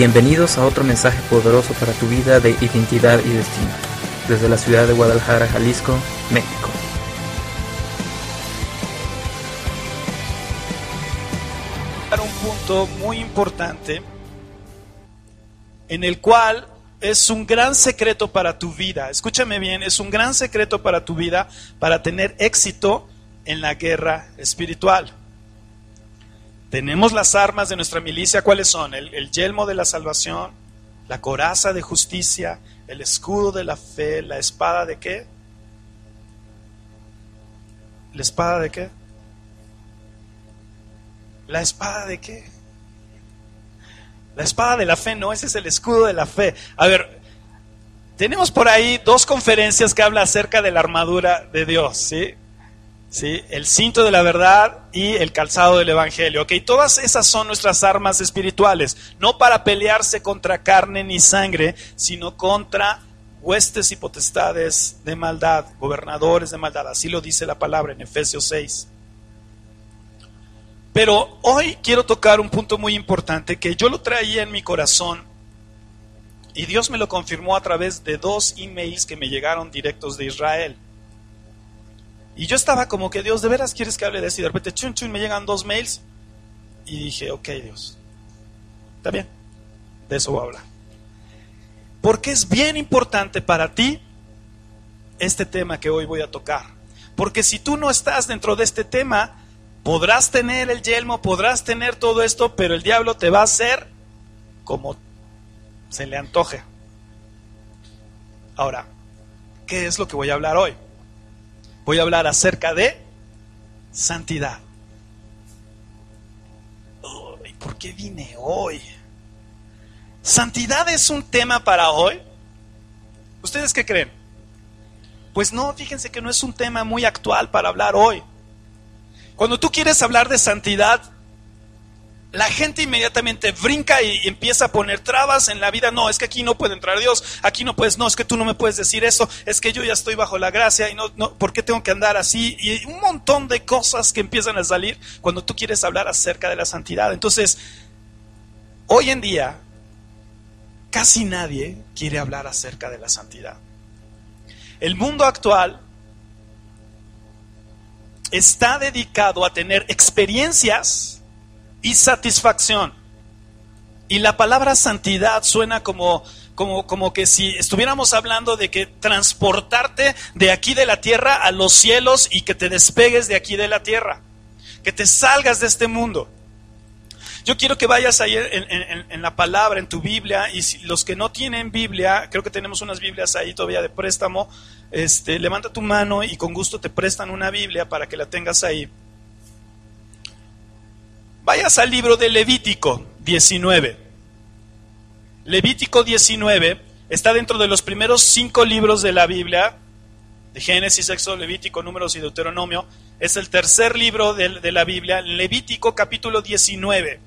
Bienvenidos a otro mensaje poderoso para tu vida de identidad y destino, desde la ciudad de Guadalajara, Jalisco, México. un punto muy importante en el cual es un gran secreto para tu vida. Escúchame bien, es un gran secreto para tu vida para tener éxito en la guerra espiritual. Tenemos las armas de nuestra milicia, ¿cuáles son? El, yelmo de la salvación, la coraza de justicia, el escudo de la fe, la espada de qué? ¿La espada de qué? ¿La espada de qué? La espada de la fe, no, ese es el escudo de la fe. A ver, tenemos por ahí dos conferencias que hablan acerca de la armadura de Dios, ¿sí? ¿Sí? El cinto de la verdad y el calzado del evangelio. Ok, todas esas son nuestras armas espirituales, no para pelearse contra carne ni sangre, sino contra huestes y potestades de maldad, gobernadores de maldad. Así lo dice la palabra en Efesios 6. Pero hoy quiero tocar un punto muy importante que yo lo traía en mi corazón y Dios me lo confirmó a través de dos emails que me llegaron directos de Israel. Y yo estaba como que, Dios, ¿de veras quieres que hable de eso? Y de repente, chun, chun, me llegan dos mails. Y dije, ok, Dios, está bien, de eso voy a hablar. Porque es bien importante para ti este tema que hoy voy a tocar. Porque si tú no estás dentro de este tema, Podrás tener el yelmo, podrás tener todo esto, pero el diablo te va a hacer como se le antoje. Ahora, ¿qué es lo que voy a hablar hoy? Voy a hablar acerca de santidad. ¿Y ¿Por qué vine hoy? ¿Santidad es un tema para hoy? ¿Ustedes qué creen? Pues no, fíjense que no es un tema muy actual para hablar hoy. Cuando tú quieres hablar de santidad, la gente inmediatamente brinca y empieza a poner trabas en la vida. No, es que aquí no puede entrar Dios, aquí no puedes, no, es que tú no me puedes decir eso, es que yo ya estoy bajo la gracia y no, no, ¿por qué tengo que andar así? Y un montón de cosas que empiezan a salir cuando tú quieres hablar acerca de la santidad. Entonces, hoy en día, casi nadie quiere hablar acerca de la santidad. El mundo actual está dedicado a tener experiencias y satisfacción. Y la palabra santidad suena como, como, como que si estuviéramos hablando de que transportarte de aquí de la tierra a los cielos y que te despegues de aquí de la tierra, que te salgas de este mundo. Yo quiero que vayas ahí en, la palabra, en tu Biblia, y los que no tienen Biblia, creo que tenemos unas Biblias ahí todavía de préstamo, este, levanta tu mano y con gusto te prestan una Biblia para que la tengas ahí. Vayas al libro de Levítico 19. Levítico 19 está dentro de los primeros cinco libros de la Biblia, de Génesis, Éxodo, Levítico, Números y Deuteronomio. Es el tercer libro de, de la Biblia, Levítico capítulo 19.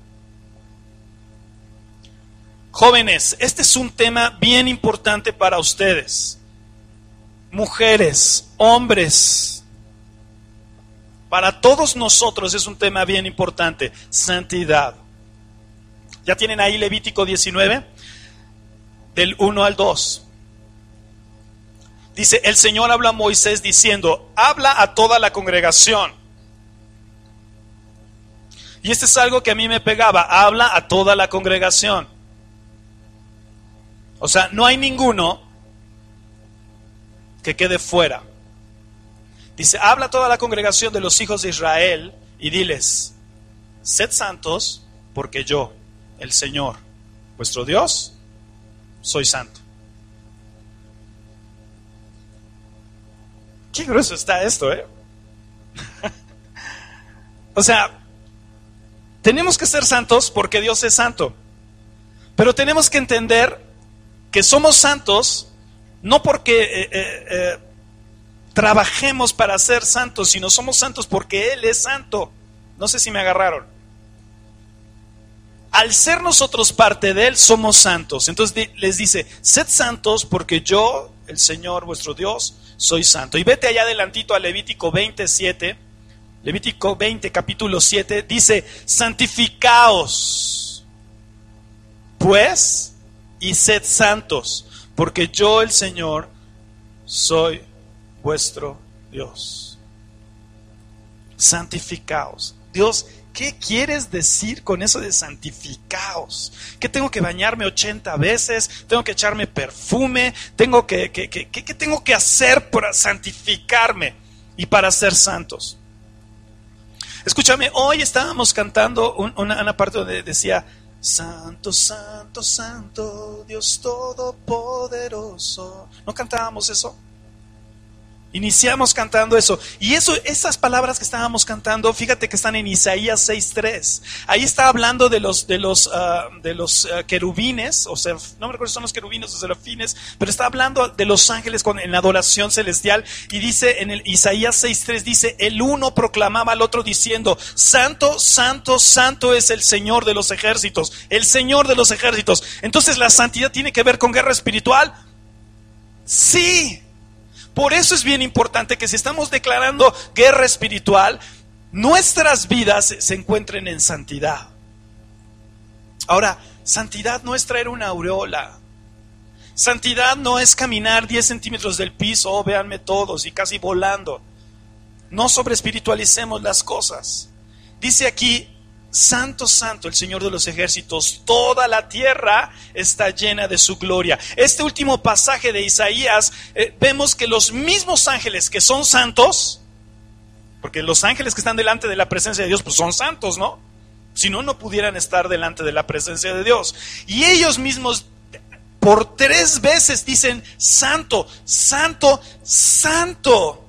Jóvenes, este es un tema bien importante para ustedes mujeres, hombres. Para todos nosotros es un tema bien importante, santidad. ¿Ya tienen ahí Levítico 19? Del 1 al 2. Dice, el Señor habla a Moisés diciendo, habla a toda la congregación. Y este es algo que a mí me pegaba, habla a toda la congregación. O sea, no hay ninguno que quede fuera. Dice, habla toda la congregación de los hijos de Israel y diles, sed santos porque yo, el Señor, vuestro Dios, soy santo. Qué grueso está esto, ¿eh? o sea, tenemos que ser santos porque Dios es santo. Pero tenemos que entender que somos santos no porque eh, eh, eh, trabajemos para ser santos, sino somos santos porque Él es santo. No sé si me agarraron. Al ser nosotros parte de Él, somos santos. Entonces les dice, sed santos porque yo, el Señor vuestro Dios, soy santo. Y vete allá adelantito a Levítico 27, Levítico 20, capítulo 7, dice, santificaos pues y sed santos, porque yo el Señor soy vuestro Dios. Santificaos. Dios, ¿qué quieres decir con eso de santificaos? ¿Que tengo que bañarme 80 veces? ¿Tengo que echarme perfume? ¿Tengo que, que, ¿Qué tengo que hacer para santificarme y para ser santos? Escúchame, hoy estábamos cantando una, una parte donde decía, Santo, santo, santo, Dios Todopoderoso. ¿No cantábamos eso? Iniciamos cantando eso. Y eso, esas palabras que estábamos cantando, fíjate que están en Isaías 6.3. Ahí está hablando de los, de los, ah, de los ah, querubines, o sea, no me recuerdo si son los querubines o serafines, pero está hablando de los ángeles con, en la adoración celestial. Y dice en el Isaías 6.3, dice, el uno proclamaba al otro diciendo, Santo, Santo, Santo es el Señor de los ejércitos, el Señor de los ejércitos. Entonces, ¿la santidad tiene que ver con guerra espiritual? Sí, por eso es bien importante que si estamos declarando guerra espiritual, nuestras vidas se encuentren en santidad. Ahora, santidad no es traer una aureola. Santidad no es caminar 10 centímetros del piso, oh, véanme todos, y casi volando. No sobre espiritualicemos las cosas. Dice aquí, Santo, santo, el Señor de los ejércitos, toda la tierra está llena de su gloria. Este último pasaje de Isaías, eh, vemos que los mismos ángeles que son santos, porque los ángeles que están delante de la presencia de Dios, pues son santos, ¿no? Si no, no pudieran estar delante de la presencia de Dios. Y ellos mismos por tres veces dicen, santo, santo, santo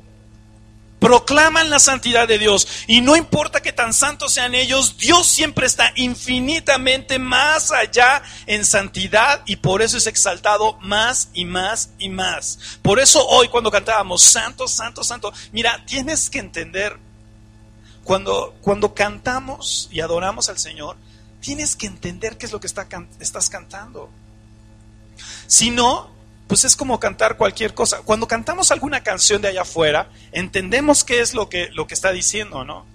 proclaman la santidad de Dios. Y no importa que tan santos sean ellos, Dios siempre está infinitamente más allá en santidad y por eso es exaltado más y más y más. Por eso hoy cuando cantábamos Santo, Santo, Santo, mira, tienes que entender, cuando, cuando cantamos y adoramos al Señor, tienes que entender qué es lo que está, estás cantando. Si no, pues es como cantar cualquier cosa. Cuando cantamos alguna canción de allá afuera, entendemos qué es lo que, lo que está diciendo, ¿no?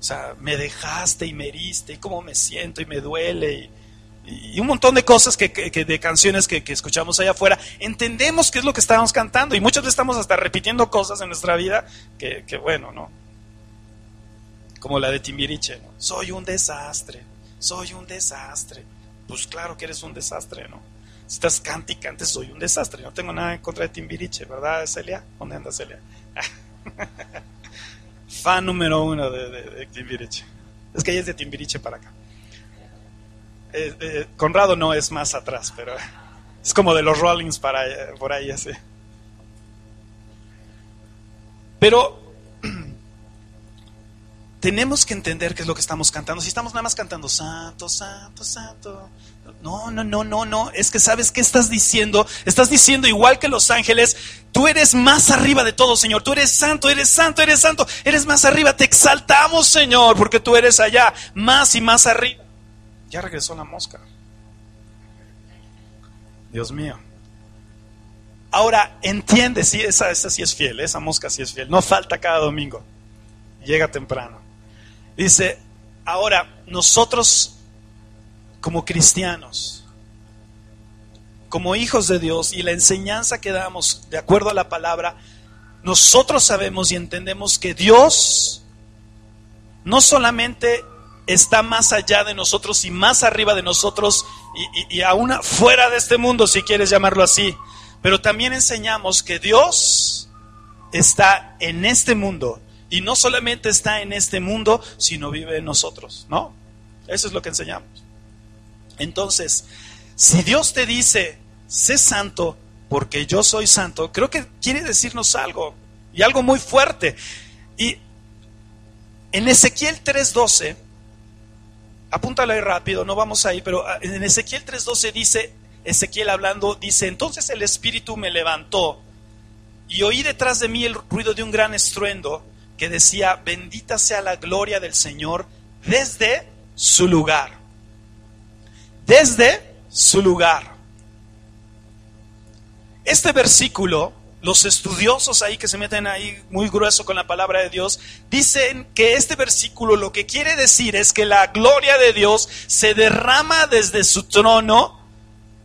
O sea, me dejaste y me heriste, y cómo me siento y me duele, y, un montón de cosas que, de canciones que, escuchamos allá afuera. Entendemos qué es lo que estamos cantando, y muchas veces estamos hasta repitiendo cosas en nuestra vida que, bueno, ¿no? Como la de Timbiriche, ¿no? Soy un desastre, soy un desastre. Pues claro que eres un desastre, ¿no? Estás cante y cante, soy un desastre. No tengo nada en contra de Timbiriche, ¿verdad, Celia? ¿Dónde anda Celia? Fan número uno de, Timbiriche. Es que ella es de Timbiriche para acá. Eh, eh, Conrado no es más atrás, pero es como de los Rollings para, por ahí así. Pero tenemos que entender qué es lo que estamos cantando. Si estamos nada más cantando Santo, Santo, Santo, no, no, no, no, no. Es que sabes qué estás diciendo. Estás diciendo igual que los ángeles, tú eres más arriba de todo, Señor. Tú eres santo, eres santo, eres santo. Eres más arriba. Te exaltamos, Señor, porque tú eres allá, más y más arriba. Ya regresó la mosca. Dios mío. Ahora, entiende, sí, esa, esa sí es fiel, esa mosca sí es fiel. No falta cada domingo. Llega temprano. Dice, ahora, nosotros como cristianos, como hijos de Dios y la enseñanza que damos de acuerdo a la palabra, nosotros sabemos y entendemos que Dios no solamente está más allá de nosotros y más arriba de nosotros y, y, aún fuera de este mundo, si quieres llamarlo así, pero también enseñamos que Dios está en este mundo y no solamente está en este mundo, sino vive en nosotros, ¿no? Eso es lo que enseñamos. Entonces, si Dios te dice, sé santo porque yo soy santo, creo que quiere decirnos algo y algo muy fuerte. Y en Ezequiel 3:12, apúntalo ahí rápido, no vamos ahí, pero ah, en Ezequiel 3:12 dice, Ezequiel hablando, dice, entonces el Espíritu me levantó y oí detrás de mí el ruido de un gran estruendo que decía, bendita sea la gloria del Señor desde su lugar desde su lugar. Este versículo los estudiosos ahí que se meten ahí muy grueso con la palabra de Dios, dicen que este versículo lo que quiere decir es que la gloria de Dios se derrama desde su trono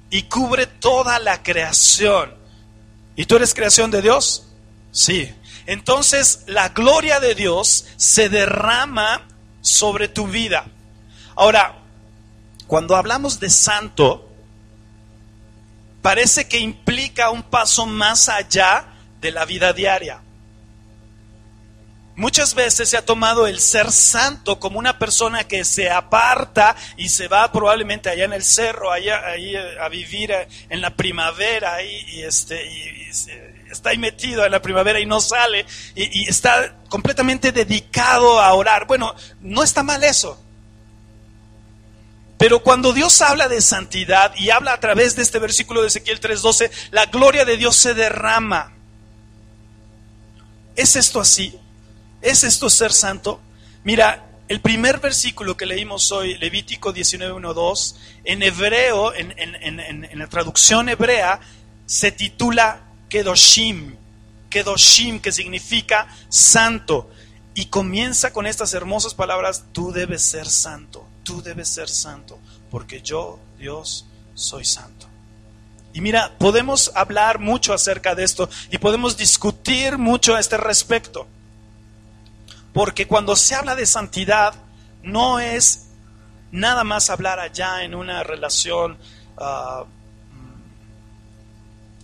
y cubre toda la creación. ¿Y tú eres creación de Dios? Sí. Entonces la gloria de Dios se derrama sobre tu vida. Ahora, cuando hablamos de santo, parece que implica un paso más allá de la vida diaria. Muchas veces se ha tomado el ser santo como una persona que se aparta y se va probablemente allá en el cerro, allá, ahí a vivir en la primavera y, este, y, está ahí metido en la primavera y no sale y está completamente dedicado a orar. Bueno, no está mal eso. Pero cuando Dios habla de santidad y habla a través de este versículo de Ezequiel 3:12, la gloria de Dios se derrama. ¿Es esto así? ¿Es esto ser santo? Mira, el primer versículo que leímos hoy, Levítico 19.1.2, en hebreo, en, en, la traducción hebrea, se titula Kedoshim. Kedoshim, que significa santo. Y comienza con estas hermosas palabras, tú debes ser santo tú debes ser santo, porque yo, Dios, soy santo. Y mira, podemos hablar mucho acerca de esto y podemos discutir mucho a este respecto. Porque cuando se habla de santidad, no es nada más hablar allá en una relación, uh,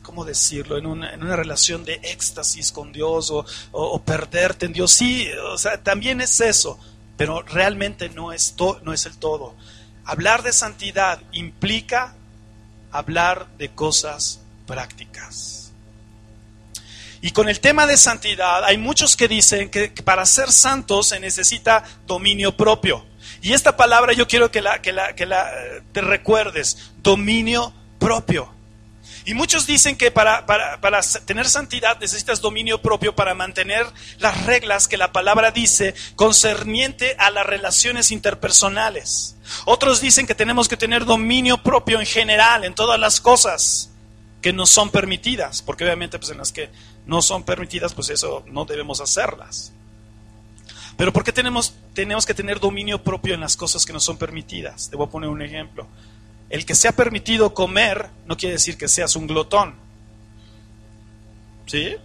¿cómo decirlo? En una, en una, relación de éxtasis con Dios o, o, perderte en Dios. Sí, o sea, también es eso pero realmente no es, no es el todo. Hablar de santidad implica hablar de cosas prácticas. Y con el tema de santidad, hay muchos que dicen que, para ser santos se necesita dominio propio. Y esta palabra yo quiero que la, que la, que la eh, te recuerdes, dominio propio. Y muchos dicen que para, tener santidad necesitas dominio propio para mantener las reglas que la palabra dice concerniente a las relaciones interpersonales. Otros dicen que tenemos que tener dominio propio en general, en todas las cosas que nos son permitidas, porque obviamente pues en las que no son permitidas, pues eso no debemos hacerlas. Pero ¿por qué tenemos, tenemos que tener dominio propio en las cosas que nos son permitidas? Te voy a poner un ejemplo. El que se ha permitido comer no quiere decir que seas un glotón. ¿Sí?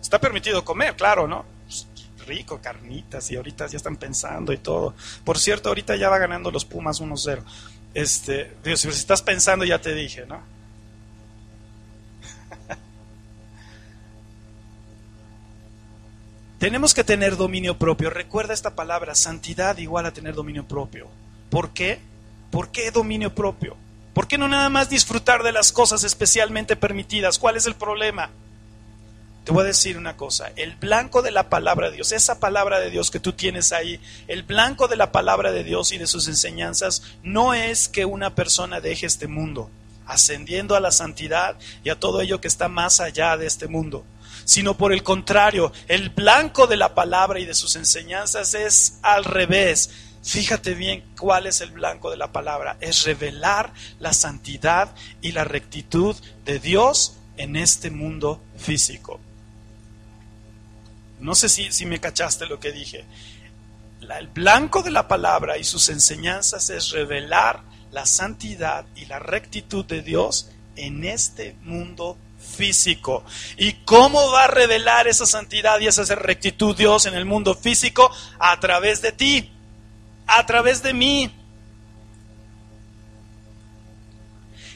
Está permitido comer, claro, ¿no? Pues, rico, carnitas, y ahorita ya están pensando y todo. Por cierto, ahorita ya va ganando los Pumas 1-0. Este, Dios, si estás pensando, ya te dije, ¿no? Tenemos que tener dominio propio. Recuerda esta palabra, santidad igual a tener dominio propio. ¿Por qué? ¿Por qué dominio propio? ¿Por qué no nada más disfrutar de las cosas especialmente permitidas? ¿Cuál es el problema? Te voy a decir una cosa, el blanco de la palabra de Dios, esa palabra de Dios que tú tienes ahí, el blanco de la palabra de Dios y de sus enseñanzas, no es que una persona deje este mundo, ascendiendo a la santidad y a todo ello que está más allá de este mundo, sino por el contrario, el blanco de la palabra y de sus enseñanzas es al revés, Fíjate bien cuál es el blanco de la palabra. Es revelar la santidad y la rectitud de Dios en este mundo físico. No sé si, si me cachaste lo que dije. el blanco de la palabra y sus enseñanzas es revelar la santidad y la rectitud de Dios en este mundo físico. ¿Y cómo va a revelar esa santidad y esa rectitud Dios en el mundo físico? A través de ti a través de mí.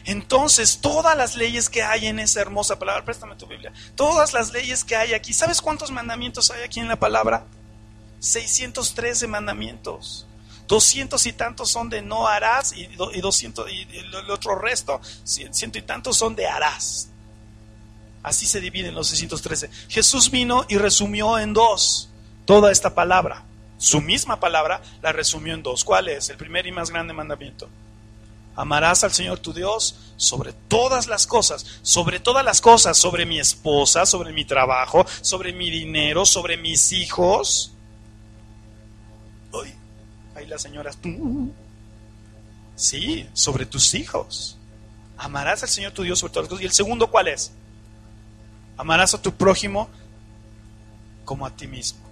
Entonces, todas las leyes que hay en esa hermosa palabra, préstame tu Biblia, todas las leyes que hay aquí, ¿sabes cuántos mandamientos hay aquí en la palabra? 613 mandamientos. 200 y tantos son de no harás y, 200 y el otro resto, ciento y tantos son de harás. Así se dividen los 613. Jesús vino y resumió en dos toda esta palabra su misma palabra la resumió en dos. ¿Cuál es? El primer y más grande mandamiento. Amarás al Señor tu Dios sobre todas las cosas, sobre todas las cosas, sobre mi esposa, sobre mi trabajo, sobre mi dinero, sobre mis hijos. Uy, ahí las señoras. Sí, sobre tus hijos. Amarás al Señor tu Dios sobre todas las cosas. ¿Y el segundo cuál es? Amarás a tu prójimo como a ti mismo.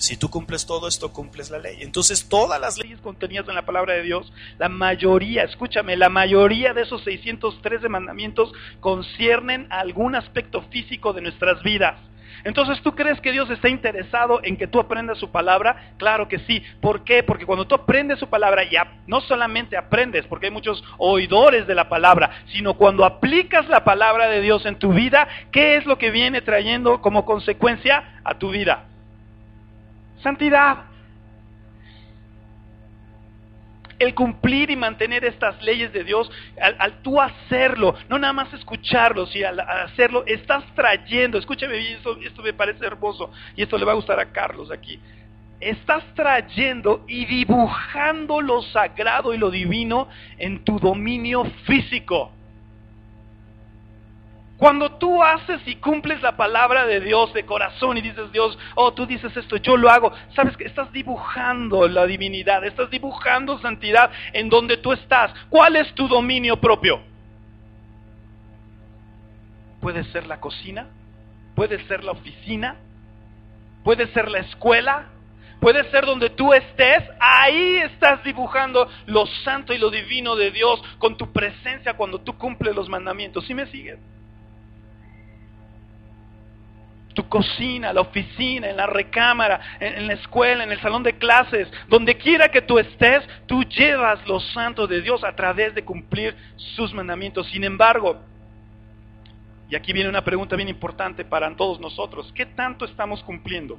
Si tú cumples todo esto, cumples la ley. Entonces todas las leyes contenidas en la palabra de Dios, la mayoría, escúchame, la mayoría de esos 613 mandamientos conciernen algún aspecto físico de nuestras vidas. Entonces, ¿tú crees que Dios está interesado en que tú aprendas su palabra? Claro que sí. ¿Por qué? Porque cuando tú aprendes su palabra, ya no solamente aprendes, porque hay muchos oidores de la palabra, sino cuando aplicas la palabra de Dios en tu vida, ¿qué es lo que viene trayendo como consecuencia a tu vida? Santidad el cumplir y mantener estas leyes de Dios, al, tú hacerlo, no nada más escucharlo, sino al, hacerlo, estás trayendo, escúchame bien, esto, esto me parece hermoso y esto le va a gustar a Carlos aquí. Estás trayendo y dibujando lo sagrado y lo divino en tu dominio físico. Cuando tú haces y cumples la palabra de Dios de corazón y dices, Dios, oh, tú dices esto, yo lo hago, sabes que estás dibujando la divinidad, estás dibujando santidad en donde tú estás. ¿Cuál es tu dominio propio? Puede ser la cocina, puede ser la oficina, puede ser la escuela, puede ser donde tú estés, ahí estás dibujando lo santo y lo divino de Dios con tu presencia cuando tú cumples los mandamientos. ¿Sí me sigues? Tu cocina, la oficina, en la recámara, en, la escuela, en el salón de clases, donde quiera que tú estés, tú llevas los santos de Dios a través de cumplir sus mandamientos. Sin embargo, y aquí viene una pregunta bien importante para todos nosotros, ¿qué tanto estamos cumpliendo?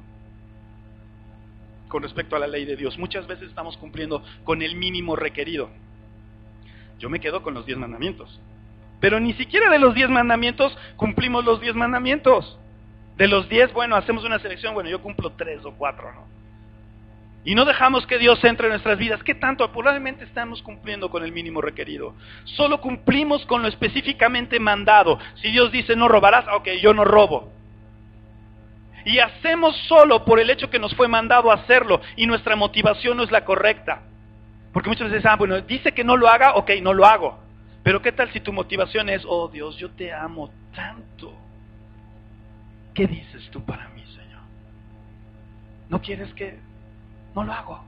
con respecto a la ley de Dios. Muchas veces estamos cumpliendo con el mínimo requerido. Yo me quedo con los diez mandamientos. Pero ni siquiera de los diez mandamientos cumplimos los diez mandamientos. De los diez, bueno, hacemos una selección, bueno, yo cumplo tres o cuatro, ¿no? Y no dejamos que Dios entre en nuestras vidas. ¿Qué tanto? Probablemente estamos cumpliendo con el mínimo requerido. Solo cumplimos con lo específicamente mandado. Si Dios dice no robarás, ok, yo no robo. Y hacemos solo por el hecho que nos fue mandado hacerlo y nuestra motivación no es la correcta. Porque muchas veces, ah, bueno, dice que no lo haga, ok, no lo hago. Pero ¿qué tal si tu motivación es, oh Dios, yo te amo tanto ¿qué dices tú para mí, Señor? ¿No quieres que no lo hago?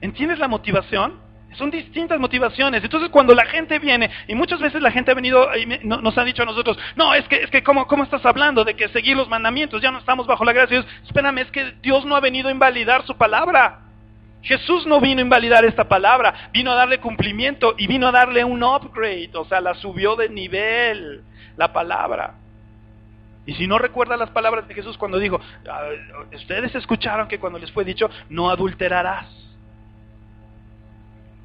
¿Entiendes la motivación? Son distintas motivaciones. Entonces cuando la gente viene, y muchas veces la gente ha venido y nos ha dicho a nosotros, no, es que, es que ¿cómo, ¿cómo estás hablando de que seguir los mandamientos? Ya no estamos bajo la gracia de Dios. Espérame, es que Dios no ha venido a invalidar su palabra. Jesús no vino a invalidar esta palabra, vino a darle cumplimiento y vino a darle un upgrade, o sea, la subió de nivel la palabra. Y si no recuerda las palabras de Jesús cuando dijo, ah, ustedes escucharon que cuando les fue dicho, no adulterarás.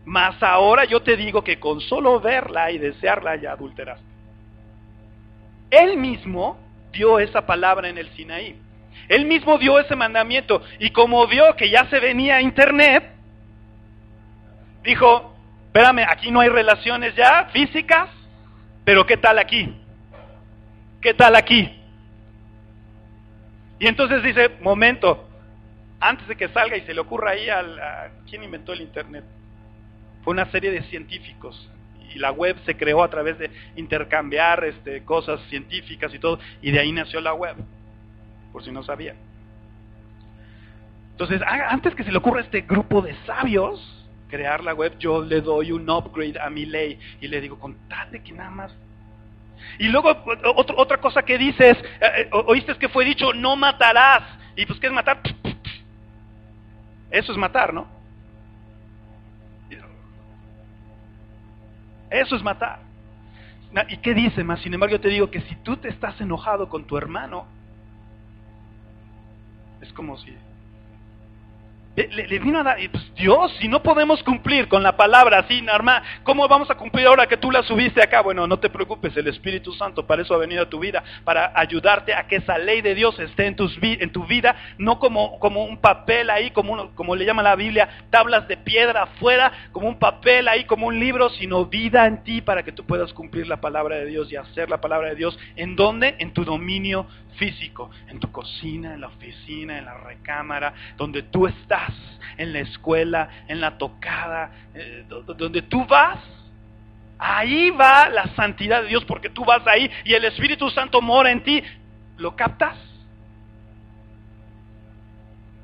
Mas ahora yo te digo que con solo verla y desearla ya adulteraste. Él mismo dio esa palabra en el Sinaí. Él mismo dio ese mandamiento. Y como vio que ya se venía internet, dijo, espérame, aquí no hay relaciones ya físicas, pero ¿qué tal aquí? ¿Qué tal aquí? Y entonces dice, momento, antes de que salga y se le ocurra ahí al... A, ¿Quién inventó el Internet? Fue una serie de científicos. Y la web se creó a través de intercambiar este, cosas científicas y todo. Y de ahí nació la web, por si no sabían. Entonces, antes que se le ocurra a este grupo de sabios crear la web, yo le doy un upgrade a mi ley y le digo, contate que nada más y luego otra cosa que dices, eh, eh, oíste que fue dicho, no matarás. Y pues, ¿qué es matar? Eso es matar, ¿no? Eso es matar. ¿Y qué dice más? Sin embargo, yo te digo que si tú te estás enojado con tu hermano, es como si le, vino a dar, pues Dios, si no podemos cumplir con la palabra así, normal, ¿cómo vamos a cumplir ahora que tú la subiste acá? Bueno, no te preocupes, el Espíritu Santo para eso ha venido a tu vida, para ayudarte a que esa ley de Dios esté en, tus, en tu vida, no como, como un papel ahí, como, como le llama la Biblia, tablas de piedra afuera, como un papel ahí, como un libro, sino vida en ti para que tú puedas cumplir la palabra de Dios y hacer la palabra de Dios. ¿En dónde? En tu dominio físico, en tu cocina, en la oficina, en la recámara, donde tú estás, en la escuela, en la tocada, eh, donde tú vas, Ahí va la santidad de Dios porque tú vas ahí y el Espíritu Santo mora en ti. ¿Lo captas?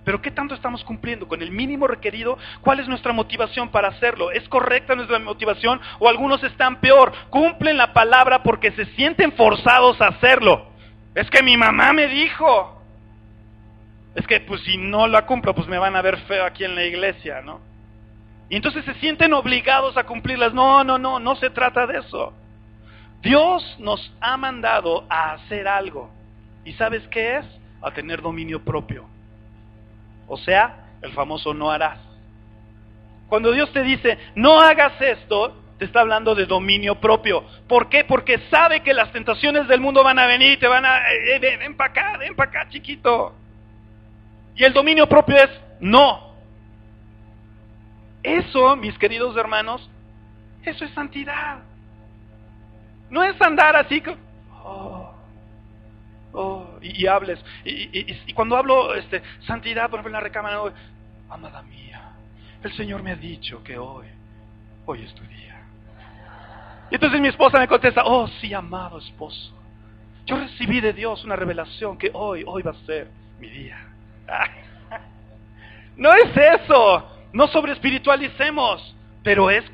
Pero ¿qué tanto estamos cumpliendo con el mínimo requerido? ¿Cuál es nuestra motivación para hacerlo? ¿Es correcta nuestra motivación o algunos están peor? Cumplen la palabra porque se sienten forzados a hacerlo. Es que mi mamá me dijo. Es que pues si no la cumplo pues me van a ver feo aquí en la iglesia, ¿no? Y entonces se sienten obligados a cumplirlas. No, no, no, no se trata de eso. Dios nos ha mandado a hacer algo. ¿Y sabes qué es? A tener dominio propio. O sea, el famoso no harás. Cuando Dios te dice, no hagas esto, te está hablando de dominio propio. ¿Por qué? Porque sabe que las tentaciones del mundo van a venir y te van a... Eh, eh, ven, para acá, ven para acá, chiquito. Y el dominio propio es no. Eso, mis queridos hermanos, eso es santidad. No es andar así como... Oh, oh, y, hables. Y, cuando hablo este, santidad, por ejemplo, en la recámara, amada mía, el Señor me ha dicho que hoy, hoy es tu día. Y entonces mi esposa me contesta, oh sí, amado esposo, yo recibí de Dios una revelación que hoy, hoy va a ser mi día. No es eso, no sobre espiritualicemos, pero es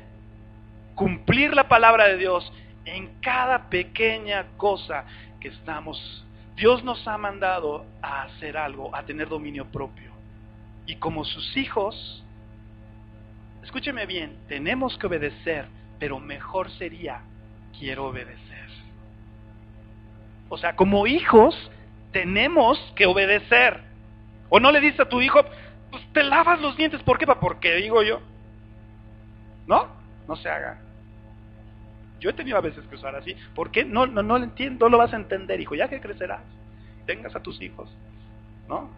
cumplir la palabra de Dios en cada pequeña cosa que estamos Dios nos ha mandado a hacer algo, a tener dominio propio. Y como sus hijos, escúcheme bien, tenemos que obedecer, pero mejor sería, quiero obedecer. O sea, como hijos, tenemos que obedecer. O no le dices a tu hijo, pues te lavas los dientes, ¿por qué? Porque digo yo. ¿No? No se haga. Yo he tenido a veces que usar así. ¿Por qué? No, no, no lo entiendo, no lo vas a entender, hijo. Ya que crecerás, tengas a tus hijos. ¿No?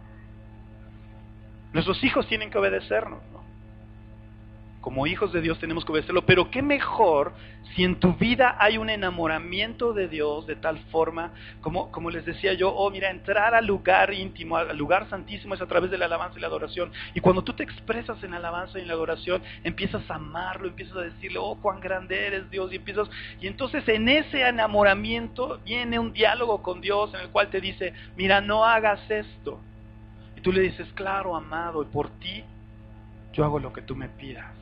Nuestros hijos tienen que obedecernos. ¿no? Como hijos de Dios tenemos que obedecerlo. Pero qué mejor si en tu vida hay un enamoramiento de Dios de tal forma, como, como les decía yo, oh mira, entrar al lugar íntimo, al lugar santísimo es a través de la alabanza y la adoración. Y cuando tú te expresas en la alabanza y en la adoración, empiezas a amarlo, empiezas a decirle, oh, cuán grande eres Dios, y empiezas, y entonces en ese enamoramiento viene un diálogo con Dios en el cual te dice, mira, no hagas esto. Y tú le dices, claro, amado, y por ti yo hago lo que tú me pidas.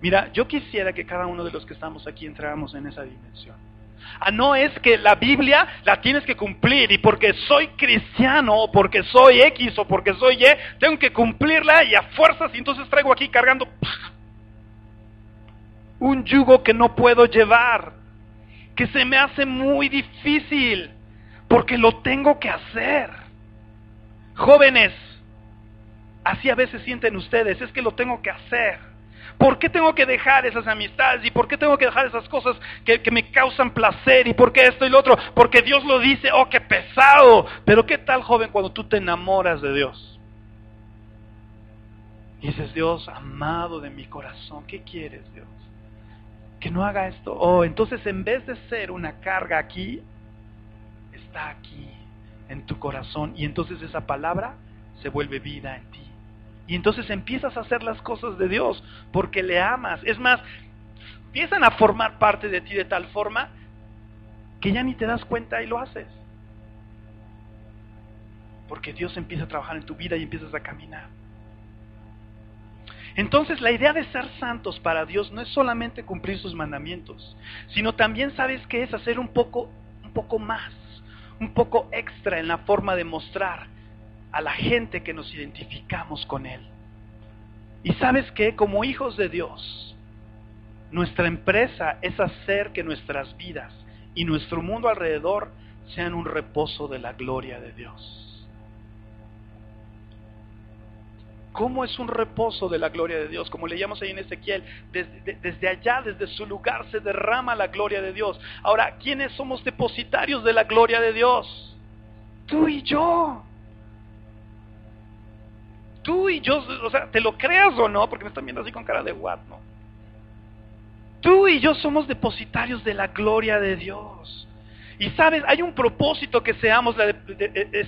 Mira, yo quisiera que cada uno de los que estamos aquí entráramos en esa dimensión. Ah, no es que la Biblia la tienes que cumplir y porque soy cristiano o porque soy X o porque soy Y, tengo que cumplirla y a fuerzas y entonces traigo aquí cargando un yugo que no puedo llevar, que se me hace muy difícil porque lo tengo que hacer. Jóvenes, así a veces sienten ustedes, es que lo tengo que hacer. ¿Por qué tengo que dejar esas amistades? ¿Y por qué tengo que dejar esas cosas que, me causan placer? ¿Y por qué esto y lo otro? Porque Dios lo dice, oh, qué pesado. Pero ¿qué tal, joven, cuando tú te enamoras de Dios? Y dices, Dios, amado de mi corazón, ¿qué quieres, Dios? Que no haga esto. Oh, entonces en vez de ser una carga aquí, está aquí, en tu corazón. Y entonces esa palabra se vuelve vida en ti. Y entonces empiezas a hacer las cosas de Dios porque le amas. Es más, empiezan a formar parte de ti de tal forma que ya ni te das cuenta y lo haces. Porque Dios empieza a trabajar en tu vida y empiezas a caminar. Entonces la idea de ser santos para Dios no es solamente cumplir sus mandamientos, sino también sabes que es hacer un poco, un poco más, un poco extra en la forma de mostrar a la gente que nos identificamos con Él. Y sabes que como hijos de Dios, nuestra empresa es hacer que nuestras vidas y nuestro mundo alrededor sean un reposo de la gloria de Dios. ¿Cómo es un reposo de la gloria de Dios? Como leíamos ahí en Ezequiel, desde, desde, allá, desde su lugar, se derrama la gloria de Dios. Ahora, ¿quiénes somos depositarios de la gloria de Dios? Tú y yo tú y yo, o sea, te lo creas o no, porque me están viendo así con cara de what, ¿no? Tú y yo somos depositarios de la gloria de Dios. Y sabes, hay un propósito que seamos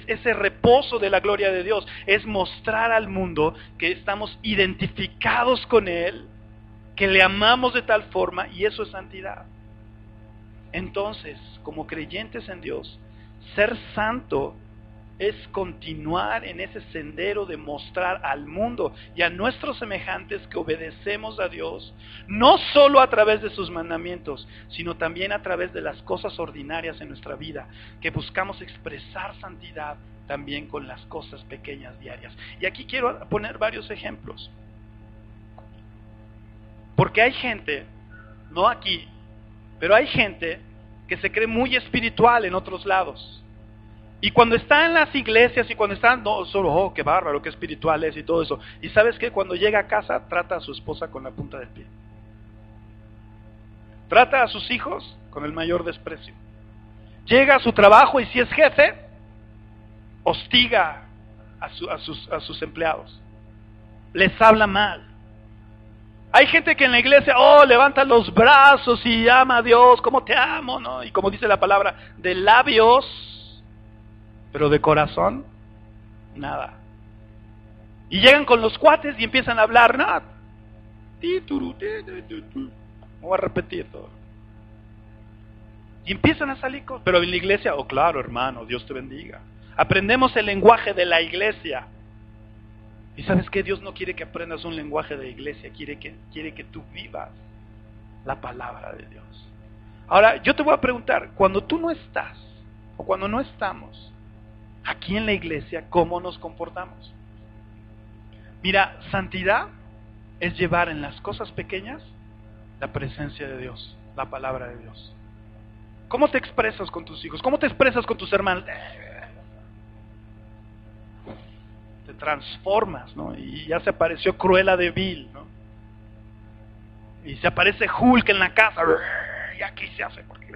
ese reposo de la gloria de Dios. Es mostrar al mundo que estamos identificados con Él, que le amamos de tal forma y eso es santidad. Entonces, como creyentes en Dios, ser santo es continuar en ese sendero de mostrar al mundo y a nuestros semejantes que obedecemos a Dios, no solo a través de sus mandamientos, sino también a través de las cosas ordinarias en nuestra vida, que buscamos expresar santidad también con las cosas pequeñas diarias. Y aquí quiero poner varios ejemplos. Porque hay gente, no aquí, pero hay gente que se cree muy espiritual en otros lados. Y cuando está en las iglesias y cuando están, no, solo, oh, qué bárbaro, qué espiritual es y todo eso. Y sabes que cuando llega a casa trata a su esposa con la punta del pie. Trata a sus hijos con el mayor desprecio. Llega a su trabajo y si es jefe, hostiga a, sus, a sus empleados. Les habla mal. Hay gente que en la iglesia, oh, levanta los brazos y ama a Dios, como te amo, ¿no? Y como dice la palabra, de labios pero de corazón, nada. Y llegan con los cuates y empiezan a hablar, nada. Voy a repetir todo. Y empiezan a salir cosas. Pero en la iglesia, oh claro, hermano, Dios te bendiga. Aprendemos el lenguaje de la iglesia. Y sabes que Dios no quiere que aprendas un lenguaje de iglesia, quiere que, quiere que tú vivas la palabra de Dios. Ahora, yo te voy a preguntar, cuando tú no estás, o cuando no estamos, aquí en la iglesia cómo nos comportamos. Mira, santidad es llevar en las cosas pequeñas la presencia de Dios, la palabra de Dios. ¿Cómo te expresas con tus hijos? ¿Cómo te expresas con tus hermanos? Te transformas, ¿no? Y ya se apareció Cruella de Vil, ¿no? Y se aparece Hulk en la casa. Y aquí se hace porque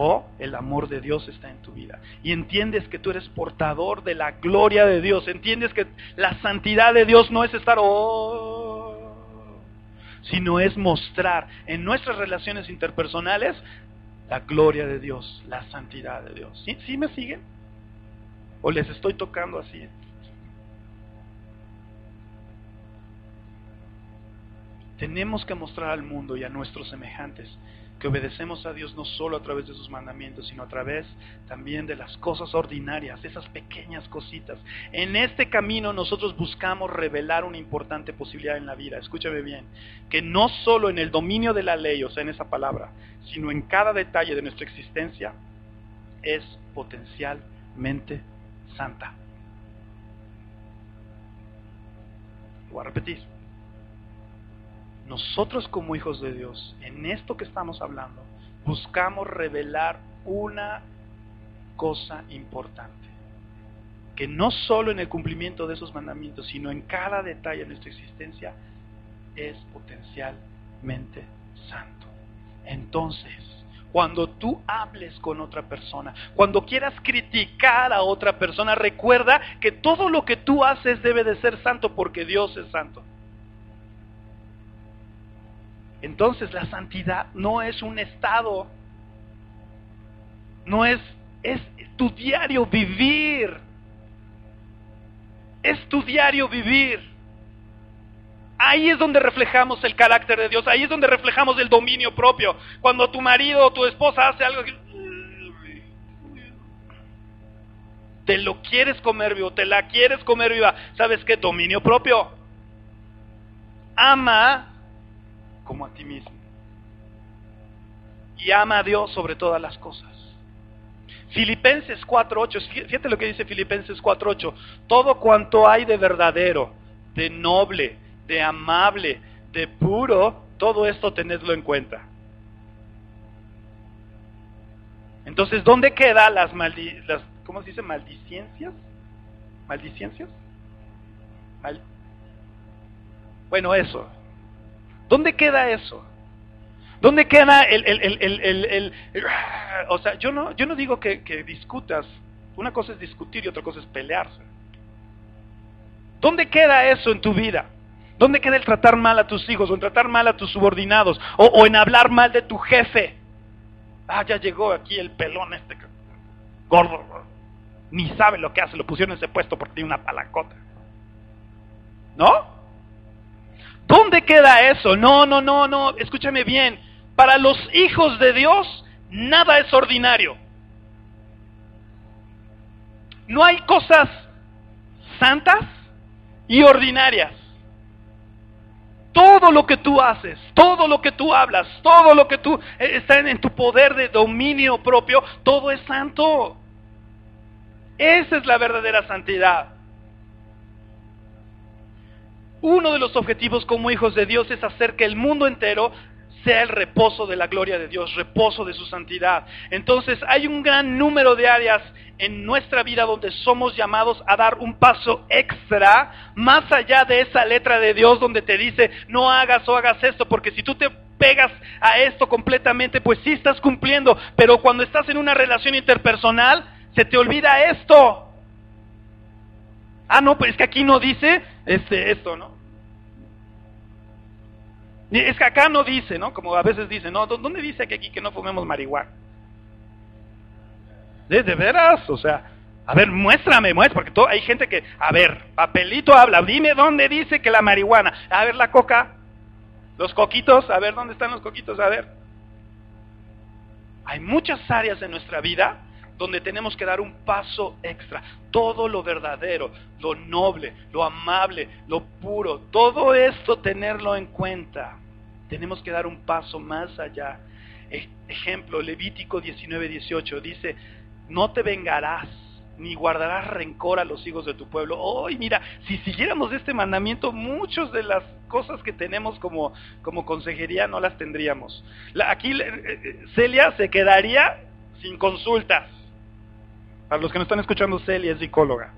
o el amor de Dios está en tu vida. Y entiendes que tú eres portador de la gloria de Dios. Entiendes que la santidad de Dios no es estar, oh, sino es mostrar en nuestras relaciones interpersonales la gloria de Dios, la santidad de Dios. ¿Sí, ¿Sí me siguen? ¿O les estoy tocando así? Tenemos que mostrar al mundo y a nuestros semejantes que obedecemos a Dios no solo a través de sus mandamientos, sino a través también de las cosas ordinarias, esas pequeñas cositas. En este camino nosotros buscamos revelar una importante posibilidad en la vida, escúchame bien, que no solo en el dominio de la ley, o sea, en esa palabra, sino en cada detalle de nuestra existencia, es potencialmente santa. Voy a repetir nosotros como hijos de Dios, en esto que estamos hablando, buscamos revelar una cosa importante. Que no solo en el cumplimiento de esos mandamientos, sino en cada detalle de nuestra existencia, es potencialmente santo. Entonces, cuando tú hables con otra persona, cuando quieras criticar a otra persona, recuerda que todo lo que tú haces debe de ser santo porque Dios es santo. Entonces la santidad no es un estado, no es, es tu diario vivir. Es tu diario vivir. Ahí es donde reflejamos el carácter de Dios, ahí es donde reflejamos el dominio propio. Cuando tu marido o tu esposa hace algo que te lo quieres comer vivo, te la quieres comer viva, ¿sabes qué? Dominio propio. Ama como a ti mismo. Y ama a Dios sobre todas las cosas. Filipenses 4.8, fíjate lo que dice Filipenses 4.8, todo cuanto hay de verdadero, de noble, de amable, de puro, todo esto tenedlo en cuenta. Entonces, ¿dónde quedan las, maldi las ¿cómo se dice? Maldiciencias? ¿Maldiciencias? bueno, eso. ¿Dónde queda eso? ¿Dónde queda el, el, o sea, yo no, yo no digo que, que, discutas, una cosa es discutir y otra cosa es pelearse. ¿Dónde queda eso en tu vida? ¿Dónde queda el tratar mal a tus hijos o en tratar mal a tus subordinados o, o en hablar mal de tu jefe? Ah, ya llegó aquí el pelón este gordo, ni sabe lo que hace, lo pusieron en ese puesto porque tiene una palacota. ¿No? ¿Dónde queda eso? No, no, no, no, escúchame bien. Para los hijos de Dios, nada es ordinario. No hay cosas santas y ordinarias. Todo lo que tú haces, todo lo que tú hablas, todo lo que tú eh, está en tu poder de dominio propio, todo es santo. Esa es la verdadera santidad. Uno de los objetivos como hijos de Dios es hacer que el mundo entero sea el reposo de la gloria de Dios, reposo de su santidad. Entonces hay un gran número de áreas en nuestra vida donde somos llamados a dar un paso extra más allá de esa letra de Dios donde te dice no hagas o hagas esto, porque si tú te pegas a esto completamente, pues sí estás cumpliendo, pero cuando estás en una relación interpersonal, se te olvida esto. Ah, no, pues es que aquí no dice este, esto, ¿no? Es que acá no dice, ¿no? Como a veces dice, ¿no? ¿Dónde dice que aquí que no fumemos marihuana? ¿De, de veras? O sea, a ver, muéstrame, muéstrame, porque todo, hay gente que, a ver, papelito habla, dime dónde dice que la marihuana, a ver la coca, los coquitos, a ver dónde están los coquitos, a ver. Hay muchas áreas de nuestra vida donde tenemos que dar un paso extra. Todo lo verdadero, lo noble, lo amable, lo puro, todo esto tenerlo en cuenta. Tenemos que dar un paso más allá. Ejemplo, Levítico 19, 18 dice, no te vengarás ni guardarás rencor a los hijos de tu pueblo. Hoy, mira, si siguiéramos este mandamiento, muchas de las cosas que tenemos como, como consejería no las tendríamos. aquí eh, eh, Celia se quedaría sin consultas. Para los que no están escuchando, Celia es psicóloga.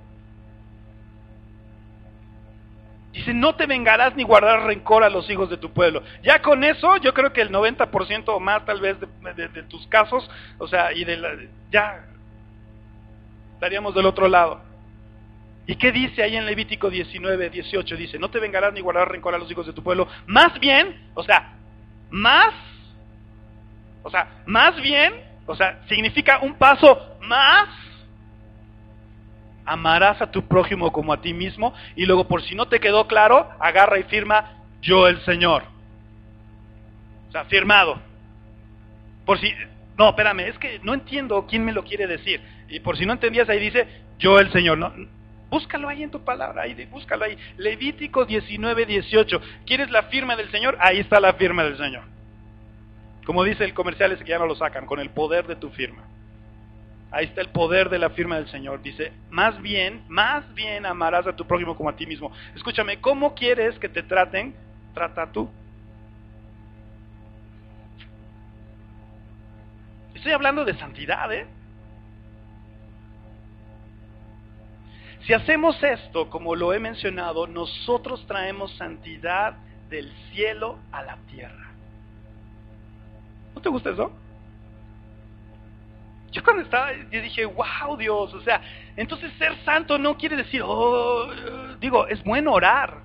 Dice, no te vengarás ni guardarás rencor a los hijos de tu pueblo. Ya con eso, yo creo que el 90% o más tal vez de, tus casos, o sea, y de la, ya estaríamos del otro lado. ¿Y qué dice ahí en Levítico 19, 18? Dice, no te vengarás ni guardarás rencor a los hijos de tu pueblo. Más bien, o sea, más, o sea, más bien, o sea, significa un paso más amarás a tu prójimo como a ti mismo y luego por si no te quedó claro, agarra y firma yo el Señor. O sea, firmado. Por si, no, espérame, es que no entiendo quién me lo quiere decir. Y por si no entendías, ahí dice yo el Señor. No, búscalo ahí en tu palabra, ahí, búscalo ahí. Levítico 19, 18. ¿Quieres la firma del Señor? Ahí está la firma del Señor. Como dice el comercial, es que ya no lo sacan, con el poder de tu firma. Ahí está el poder de la firma del Señor. Dice, más bien, más bien amarás a tu prójimo como a ti mismo. Escúchame, ¿cómo quieres que te traten? Trata tú. Estoy hablando de santidad, ¿eh? Si hacemos esto, como lo he mencionado, nosotros traemos santidad del cielo a la tierra. ¿No te gusta eso? Yo cuando estaba, yo dije, wow Dios, o sea, entonces ser santo no quiere decir, oh, digo, es bueno orar,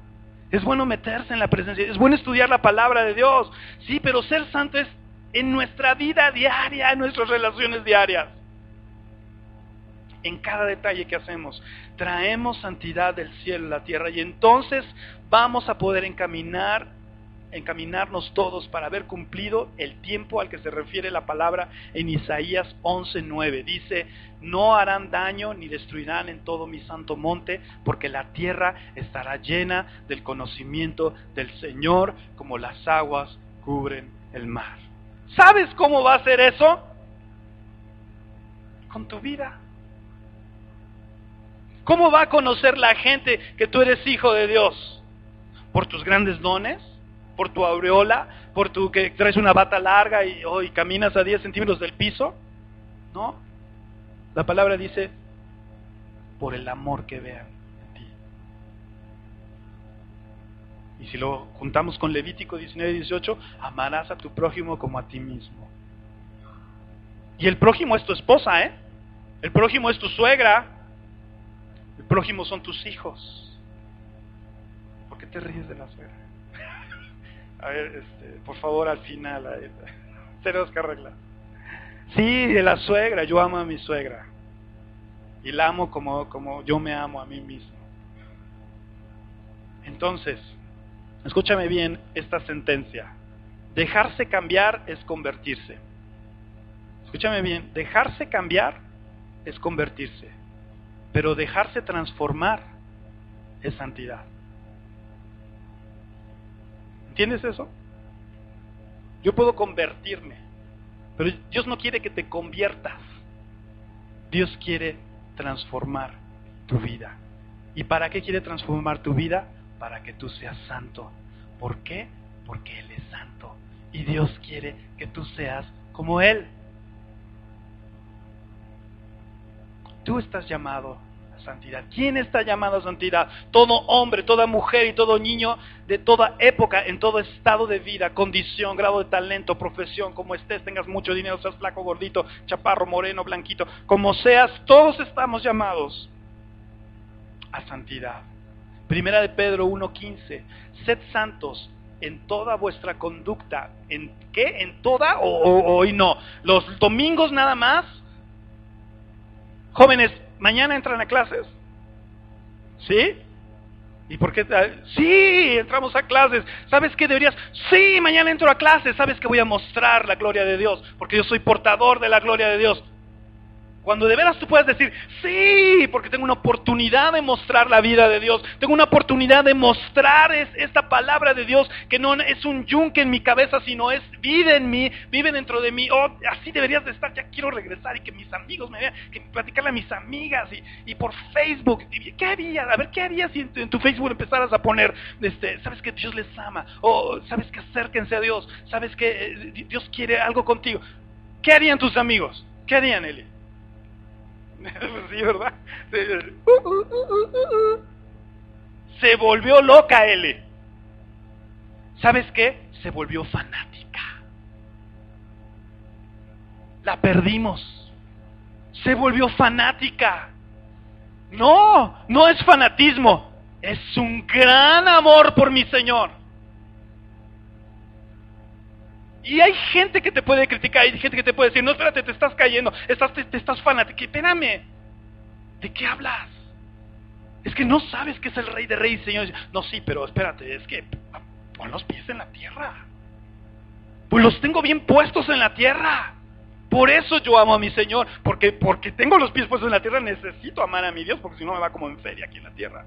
es bueno meterse en la presencia, es bueno estudiar la palabra de Dios, sí, pero ser santo es en nuestra vida diaria, en nuestras relaciones diarias, en cada detalle que hacemos. Traemos santidad del cielo a la tierra y entonces vamos a poder encaminar encaminarnos todos para haber cumplido el tiempo al que se refiere la palabra en Isaías 11:9. Dice, no harán daño ni destruirán en todo mi santo monte, porque la tierra estará llena del conocimiento del Señor como las aguas cubren el mar. ¿Sabes cómo va a ser eso? Con tu vida. ¿Cómo va a conocer la gente que tú eres hijo de Dios? ¿Por tus grandes dones? Por tu aureola, por tu que traes una bata larga y, hoy caminas a 10 centímetros del piso. No. La palabra dice, por el amor que vean en ti. Y si lo juntamos con Levítico 19 y 18, amarás a tu prójimo como a ti mismo. Y el prójimo es tu esposa, ¿eh? El prójimo es tu suegra. El prójimo son tus hijos. ¿Por qué te ríes de la suegra? A ver, este, por favor, al final, tenemos que arreglar. Sí, de la suegra, yo amo a mi suegra. Y la amo como, como yo me amo a mí mismo. Entonces, Escúchame bien esta sentencia. Dejarse cambiar es convertirse. Escúchame bien, dejarse cambiar es convertirse, pero dejarse transformar es santidad. ¿Entiendes eso? Yo puedo convertirme, pero Dios no quiere que te conviertas. Dios quiere transformar tu vida. ¿Y para qué quiere transformar tu vida? Para que tú seas santo. ¿Por qué? Porque Él es santo. Y Dios quiere que tú seas como Él. Tú estás llamado santidad. ¿Quién está llamado a santidad? Todo hombre, toda mujer y todo niño de toda época, en todo estado de vida, condición, grado de talento, profesión, como estés, tengas mucho dinero, seas flaco, gordito, chaparro, moreno, blanquito, como seas, todos estamos llamados a santidad. Primera de Pedro 1.15, sed santos en toda vuestra conducta. ¿En qué? ¿En toda o hoy no? ¿Los domingos nada más? Jóvenes, mañana entran a clases. ¿Sí? ¿Y por qué? Sí, entramos a clases. ¿Sabes qué deberías? Sí, mañana entro a clases. ¿Sabes que voy a mostrar la gloria de Dios? Porque yo soy portador de la gloria de Dios. Cuando de veras tú puedes decir, sí, porque tengo una oportunidad de mostrar la vida de Dios, tengo una oportunidad de mostrar esta palabra de Dios, que no es un yunque en mi cabeza, sino es vive en mí, vive dentro de mí. Oh, así deberías de estar, ya quiero regresar y que mis amigos me vean, que platicarle a mis amigas y, por Facebook. ¿Qué haría? A ver, ¿qué harías si en tu, Facebook empezaras a poner, este, sabes que Dios les ama? O sabes que acérquense a Dios, sabes que eh, Dios quiere algo contigo. ¿Qué harían tus amigos? ¿Qué harían, Eli? Sí, ¿verdad? Se volvió loca L. ¿Sabes qué? Se volvió fanática. La perdimos. Se volvió fanática. No, no es fanatismo. Es un gran amor por mi Señor. Y hay gente que te puede criticar, hay gente que te puede decir, no, espérate, te estás cayendo, estás, te, estás fanático. Espérame, ¿de qué hablas? Es que no sabes que es el rey de reyes, Señor. No, sí, pero espérate, es que pon los pies en la tierra. Pues los tengo bien puestos en la tierra. Por eso yo amo a mi Señor, porque, porque tengo los pies puestos en la tierra, necesito amar a mi Dios, porque si no me va como en feria aquí en la tierra.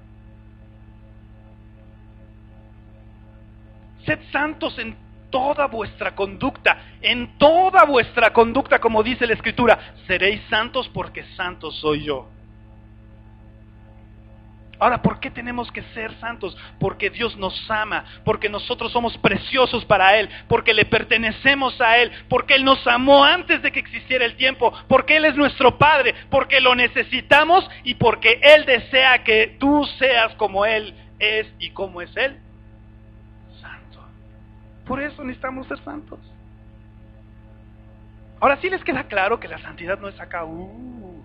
Sed santos en toda vuestra conducta, en toda vuestra conducta, como dice la Escritura, seréis santos porque santo soy yo. Ahora, ¿por qué tenemos que ser santos? Porque Dios nos ama, porque nosotros somos preciosos para Él, porque le pertenecemos a Él, porque Él nos amó antes de que existiera el tiempo, porque Él es nuestro Padre, porque lo necesitamos y porque Él desea que tú seas como Él es y como es Él. Por eso necesitamos ser santos. Ahora sí les queda claro que la santidad no es acá, uh,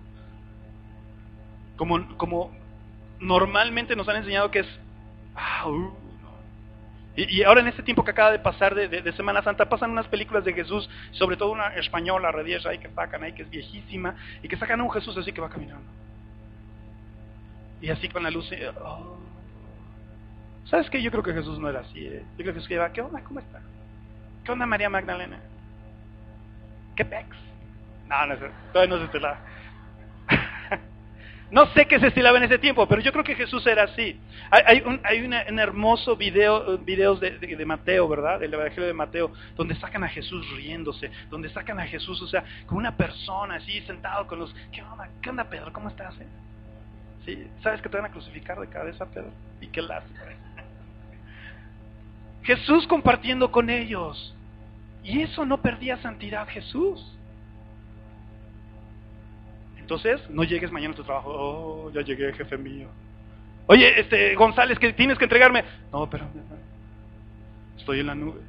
como, como normalmente nos han enseñado que es, ah, uh, y, ahora en este tiempo que acaba de pasar de, Semana Santa, pasan unas películas de Jesús, sobre todo una española, Rediesa, ahí que sacan ahí, que es viejísima, y que sacan a un Jesús así que va caminando. Y así con la luz, oh, ¿Sabes qué? Yo creo que Jesús no era así. ¿eh? Yo creo que Jesús iba, ¿qué onda? ¿Cómo está? ¿Qué onda María Magdalena? ¿Qué pex? No, no sé, todavía no se estilaba. no sé qué se estilaba en ese tiempo, pero yo creo que Jesús era así. Hay, un, hay un hermoso video, videos de, de, Mateo, ¿verdad? Del Evangelio de Mateo, donde sacan a Jesús riéndose, donde sacan a Jesús, o sea, como una persona así, sentado con los, ¿qué onda? ¿Qué onda, Pedro? ¿Cómo estás? Eh? ¿Sí? ¿Sabes que te van a crucificar de cabeza, Pedro? Y qué lástima. Jesús compartiendo con ellos. Y eso no perdía santidad Jesús. Entonces, no llegues mañana a tu trabajo. Oh, ya llegué, jefe mío. Oye, este González, que tienes que entregarme. No, pero estoy en la nube.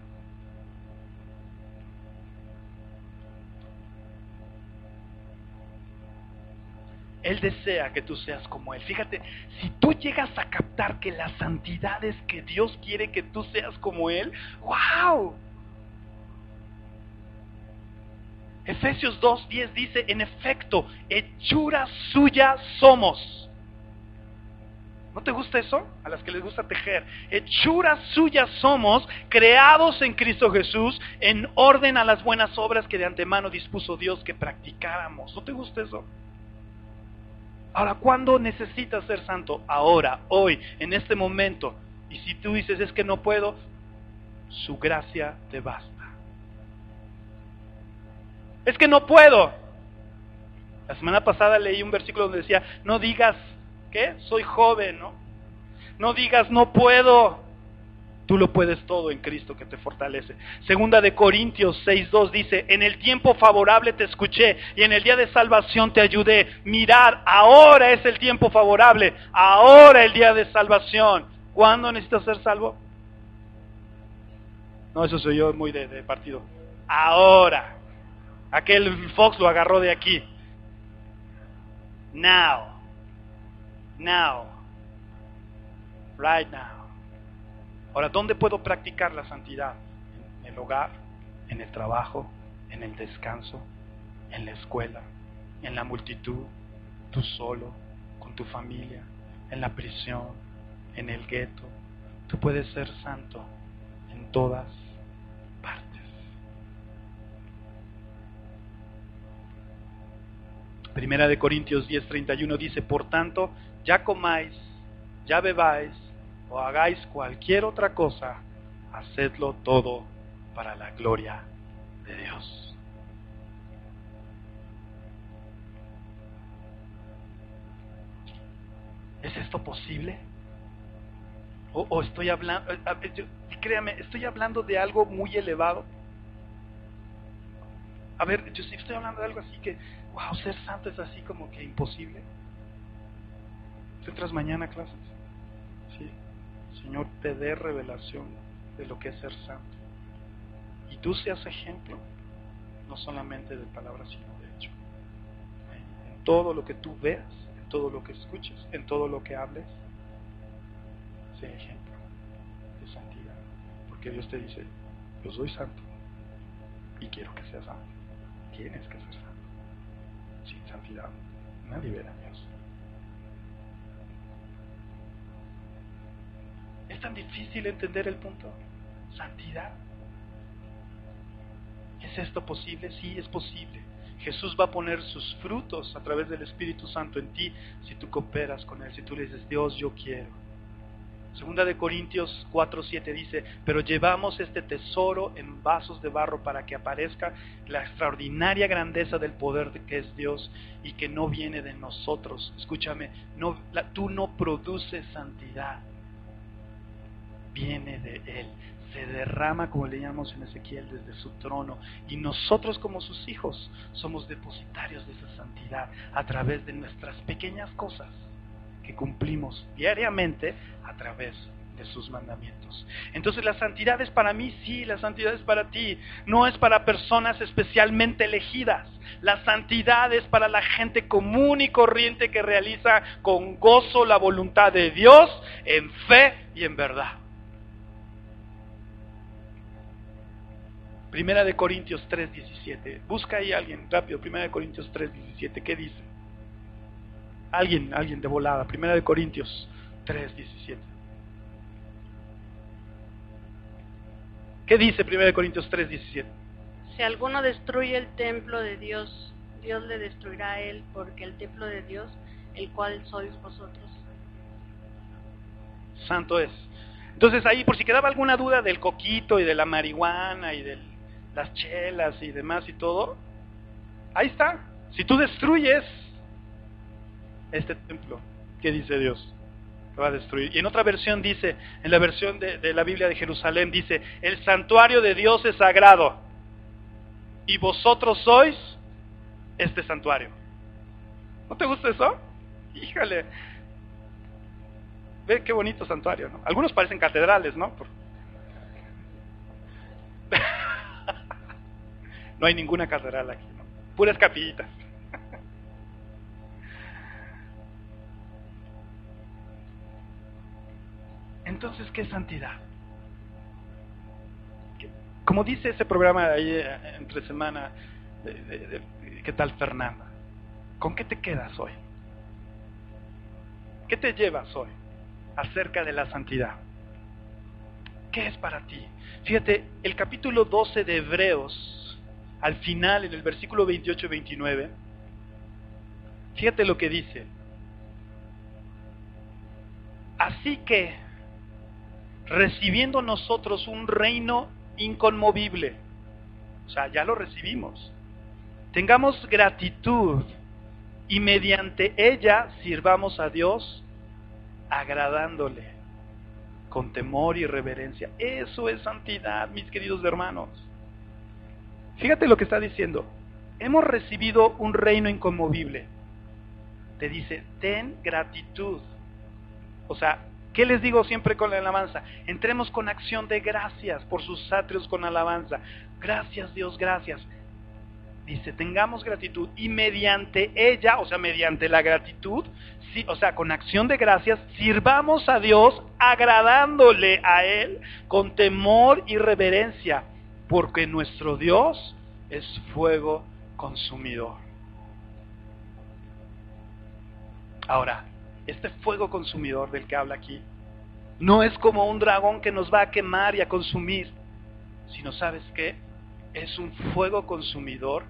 Él desea que tú seas como Él. Fíjate, si tú llegas a captar que la santidad es que Dios quiere que tú seas como Él, ¡wow! Efesios 2.10 dice, en efecto, hechura suya somos. ¿No te gusta eso? A las que les gusta tejer. Hechuras suyas somos, creados en Cristo Jesús, en orden a las buenas obras que de antemano dispuso Dios que practicáramos. ¿No te gusta eso? Ahora, ¿cuándo necesitas ser santo? Ahora, hoy, en este momento. Y si tú dices, es que no puedo, su gracia te basta. Es que no puedo. La semana pasada leí un versículo donde decía, no digas, ¿qué? Soy joven, ¿no? No digas, no puedo. Tú lo puedes todo en Cristo que te fortalece. Segunda de Corintios 6.2 dice, en el tiempo favorable te escuché y en el día de salvación te ayudé. Mirar, ahora es el tiempo favorable, ahora el día de salvación. ¿Cuándo necesitas ser salvo? No, eso soy yo muy de, de partido. Ahora. Aquel Fox lo agarró de aquí. Now. Now. Right now. Ahora, ¿dónde puedo practicar la santidad? En el hogar, en el trabajo, en el descanso, en la escuela, en la multitud, tú solo, con tu familia, en la prisión, en el gueto. Tú puedes ser santo en todas partes. Primera de Corintios 10:31 dice, por tanto, ya comáis, ya bebáis, o hagáis cualquier otra cosa, hacedlo todo para la gloria de Dios. ¿Es esto posible? O, estoy hablando, créame, estoy hablando de algo muy elevado. A ver, yo sí estoy hablando de algo así que, wow, ser santo es así como que imposible. ¿Tú entras mañana a clases? Señor te dé revelación de lo que es ser santo. Y tú seas ejemplo, no solamente de palabras, sino de hecho. En todo lo que tú veas, en todo lo que escuches, en todo lo que hables, sé ejemplo de santidad. Porque Dios te dice, yo soy santo y quiero que seas santo. Tienes que ser santo. Sin santidad, nadie verá a Dios. ¿Es tan difícil entender el punto? Santidad. ¿Es esto posible? Sí, es posible. Jesús va a poner sus frutos a través del Espíritu Santo en ti si tú cooperas con Él, si tú le dices, Dios, yo quiero. Segunda de Corintios 4:7 dice, pero llevamos este tesoro en vasos de barro para que aparezca la extraordinaria grandeza del poder de que es Dios y que no viene de nosotros. Escúchame, no, tú no produces santidad, viene de Él, se derrama, como leíamos en Ezequiel, desde su trono. Y nosotros como sus hijos somos depositarios de esa santidad a través de nuestras pequeñas cosas que cumplimos diariamente a través de sus mandamientos. Entonces la santidad es para mí, sí, la santidad es para ti, no es para personas especialmente elegidas. La santidad es para la gente común y corriente que realiza con gozo la voluntad de Dios en fe y en verdad. Primera de Corintios 3:17. Busca ahí alguien, rápido. Primera de Corintios 3:17. ¿Qué dice? Alguien, alguien de volada. Primera de Corintios 3:17. ¿Qué dice Primera de Corintios 3:17? Si alguno destruye el templo de Dios, Dios le destruirá a él, porque el templo de Dios, el cual sois vosotros. Santo es. Entonces ahí, por si quedaba alguna duda del coquito y de la marihuana y del las chelas y demás y todo, ahí está. Si tú destruyes este templo, ¿qué dice Dios? Lo va a destruir. Y en otra versión dice, en la versión de, la Biblia de Jerusalén dice, el santuario de Dios es sagrado y vosotros sois este santuario. ¿No te gusta eso? Híjale. Ve qué bonito santuario, ¿no? Algunos parecen catedrales, ¿no? No hay ninguna catedral aquí, ¿no? puras capillitas. Entonces, ¿qué es santidad? Como dice ese programa ahí eh, entre semana, ¿qué tal Fernanda? ¿Con qué te quedas hoy? ¿Qué te llevas hoy? acerca de la santidad. ¿Qué es para ti? Fíjate, el capítulo 12 de Hebreos, al final, en el versículo 28 y 29, fíjate lo que dice. Así que, recibiendo nosotros un reino inconmovible, o sea, ya lo recibimos, tengamos gratitud y mediante ella sirvamos a Dios agradándole con temor y reverencia. Eso es santidad, mis queridos hermanos. Fíjate lo que está diciendo. Hemos recibido un reino inconmovible. Te dice, ten gratitud. O sea, ¿qué les digo siempre con la alabanza? Entremos con acción de gracias por sus atrios con alabanza. Gracias Dios, gracias. Dice, tengamos gratitud y mediante ella, o sea, mediante la gratitud, sí, o sea, con acción de gracias, sirvamos a Dios agradándole a Él con temor y reverencia, porque nuestro Dios es fuego consumidor. Ahora, este fuego consumidor del que habla aquí, no es como un dragón que nos va a quemar y a consumir, sino sabes qué, es un fuego consumidor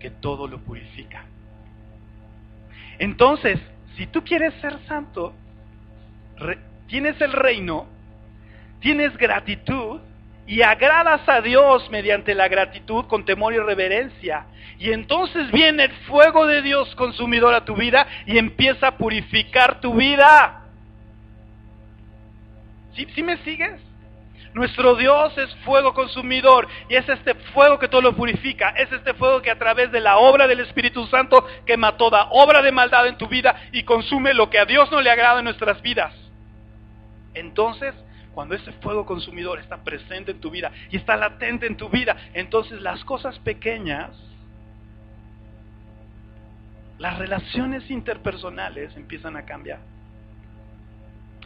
que todo lo purifica. Entonces, si tú quieres ser santo, tienes el reino, tienes gratitud y agradas a Dios mediante la gratitud con temor y reverencia. Y entonces viene el fuego de Dios consumidor a tu vida y empieza a purificar tu vida. ¿Sí, ¿Sí me sigues? Nuestro Dios es fuego consumidor y es este fuego que todo lo purifica. Es este fuego que a través de la obra del Espíritu Santo quema toda obra de maldad en tu vida y consume lo que a Dios no le agrada en nuestras vidas. Entonces, cuando ese fuego consumidor está presente en tu vida y está latente en tu vida, entonces las cosas pequeñas, las relaciones interpersonales empiezan a cambiar.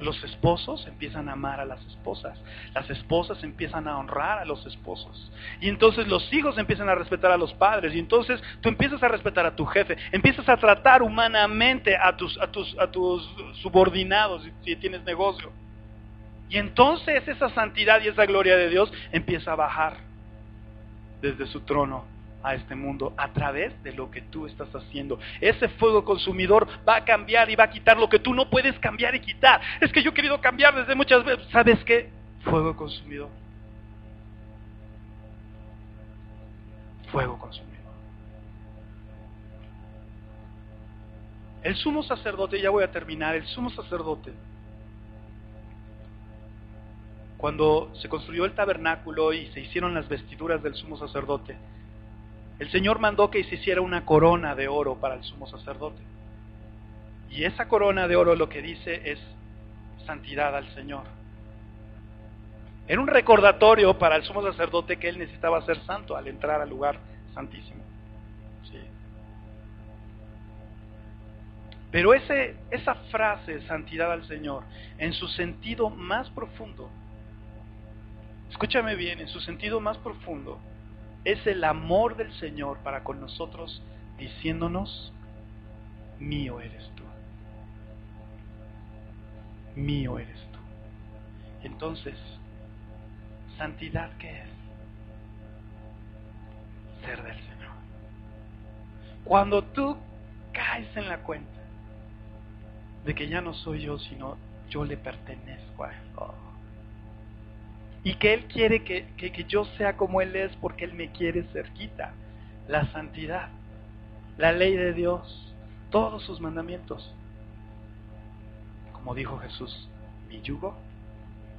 Los esposos empiezan a amar a las esposas. Las esposas empiezan a honrar a los esposos. Y entonces los hijos empiezan a respetar a los padres. Y entonces tú empiezas a respetar a tu jefe. Empiezas a tratar humanamente a tus, a tus, a tus subordinados si tienes negocio. Y entonces esa santidad y esa gloria de Dios empieza a bajar desde su trono a este mundo a través de lo que tú estás haciendo. Ese fuego consumidor va a cambiar y va a quitar lo que tú no puedes cambiar y quitar. Es que yo he querido cambiar desde muchas veces. ¿Sabes qué? Fuego consumidor. Fuego consumidor. El sumo sacerdote, ya voy a terminar, el sumo sacerdote, cuando se construyó el tabernáculo y se hicieron las vestiduras del sumo sacerdote, el Señor mandó que se hiciera una corona de oro para el sumo sacerdote. Y esa corona de oro lo que dice es santidad al Señor. Era un recordatorio para el sumo sacerdote que él necesitaba ser santo al entrar al lugar santísimo. Pero ese, esa frase, santidad al Señor, en su sentido más profundo, escúchame bien, en su sentido más profundo, es el amor del Señor para con nosotros diciéndonos, mío eres tú. Mío eres tú. Entonces, santidad qué es? Ser del Señor. Cuando tú caes en la cuenta de que ya no soy yo, sino yo le pertenezco a Él. Oh y que Él quiere que, yo sea como Él es porque Él me quiere cerquita. La santidad, la ley de Dios, todos sus mandamientos. Como dijo Jesús, mi yugo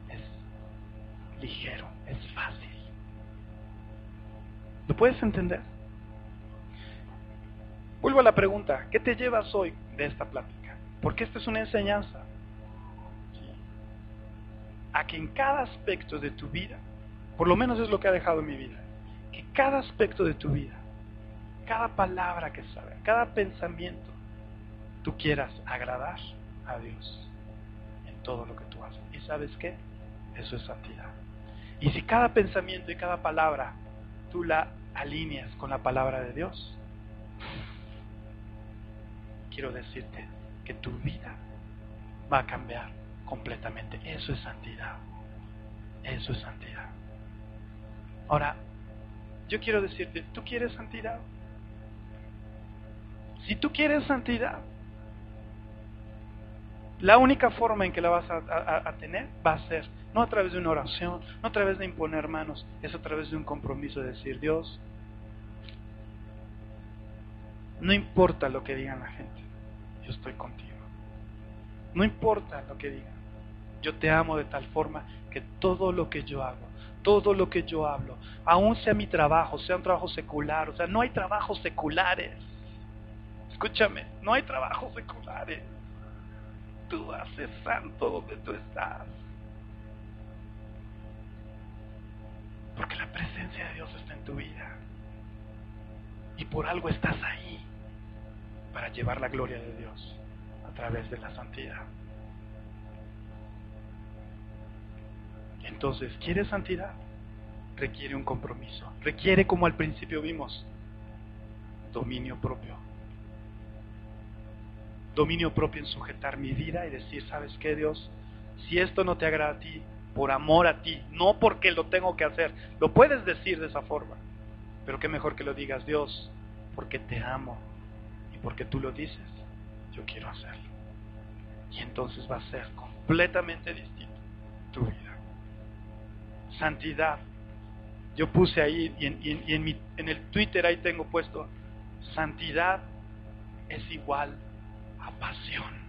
es ligero, es fácil. ¿Lo puedes entender? Vuelvo a la pregunta, ¿qué te llevas hoy de esta plática? Porque esta es una enseñanza a que en cada aspecto de tu vida, por lo menos es lo que ha dejado en mi vida, que cada aspecto de tu vida, cada palabra que salga, cada pensamiento, tú quieras agradar a Dios en todo lo que tú haces. ¿Y sabes qué? Eso es santidad. Y si cada pensamiento y cada palabra tú la alineas con la palabra de Dios, quiero decirte que tu vida va a cambiar completamente. Eso es santidad. Eso es santidad. Ahora, yo quiero decirte, ¿tú quieres santidad? Si tú quieres santidad, la única forma en que la vas a, tener va a ser no a través de una oración, no a través de imponer manos, es a través de un compromiso de decir, Dios, no importa lo que digan la gente, yo estoy contigo. No importa lo que digan, yo te amo de tal forma que todo lo que yo hago, todo lo que yo hablo, aun sea mi trabajo, sea un trabajo secular, o sea, no hay trabajos seculares. Escúchame, no hay trabajos seculares. Tú haces santo donde tú estás. Porque la presencia de Dios está en tu vida. Y por algo estás ahí. Para llevar la gloria de Dios a través de la santidad. Entonces, ¿quieres santidad? Requiere un compromiso. Requiere, como al principio vimos, dominio propio. Dominio propio en sujetar mi vida y decir, ¿sabes qué, Dios? Si esto no te agrada a ti, por amor a ti, no porque lo tengo que hacer. Lo puedes decir de esa forma, pero qué mejor que lo digas, Dios, porque te amo y porque tú lo dices, yo quiero hacerlo. Y entonces va a ser completamente distinto tu vida santidad. Yo puse ahí y, en, mi, en el Twitter ahí tengo puesto, santidad es igual a pasión.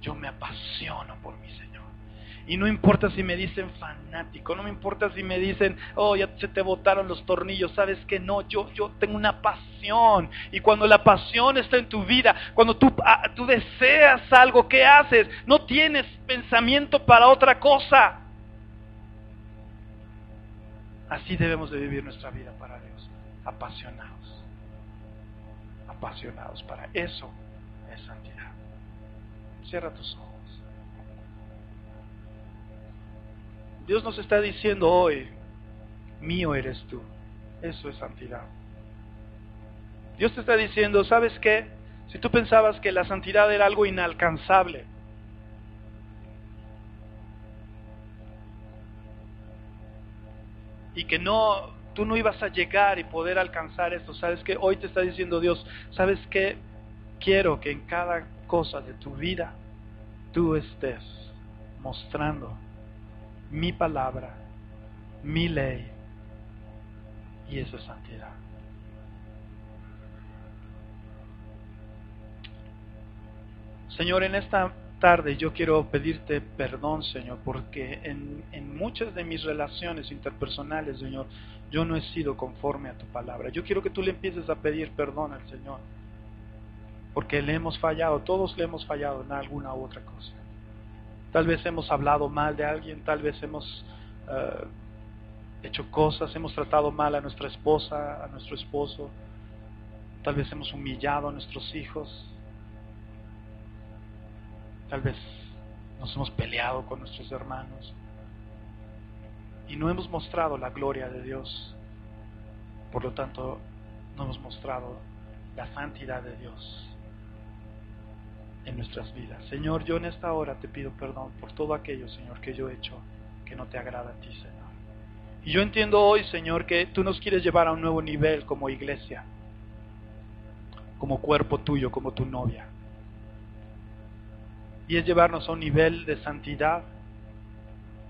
Yo me apasiono por mi Señor. Y no importa si me dicen fanático, no me importa si me dicen, oh, ya se te botaron los tornillos, sabes que no, yo, yo tengo una pasión. Y cuando la pasión está en tu vida, cuando tú, ah, tú deseas algo, ¿qué haces? No tienes pensamiento para otra cosa. Así debemos de vivir nuestra vida para Dios, apasionados, apasionados para eso es santidad. Cierra tus ojos. Dios nos está diciendo hoy, mío eres tú. Eso es santidad. Dios te está diciendo, ¿sabes qué? Si tú pensabas que la santidad era algo inalcanzable, y que no, tú no ibas a llegar y poder alcanzar esto. ¿Sabes que Hoy te está diciendo Dios, ¿sabes qué? Quiero que en cada cosa de tu vida tú estés mostrando mi palabra, mi ley, y eso es santidad. Señor, en esta tarde yo quiero pedirte perdón, Señor, porque en, en, muchas de mis relaciones interpersonales, Señor, yo no he sido conforme a tu palabra. Yo quiero que tú le empieces a pedir perdón al Señor, porque le hemos fallado, todos le hemos fallado en alguna u otra cosa. Tal vez hemos hablado mal de alguien, tal vez hemos eh, hecho cosas, hemos tratado mal a nuestra esposa, a nuestro esposo, tal vez hemos humillado a nuestros hijos, Tal vez nos hemos peleado con nuestros hermanos y no hemos mostrado la gloria de Dios. Por lo tanto, no hemos mostrado la santidad de Dios en nuestras vidas. Señor, yo en esta hora te pido perdón por todo aquello, Señor, que yo he hecho que no te agrada a ti, Señor. Y yo entiendo hoy, Señor, que tú nos quieres llevar a un nuevo nivel como iglesia, como cuerpo tuyo, como tu novia y es llevarnos a un nivel de santidad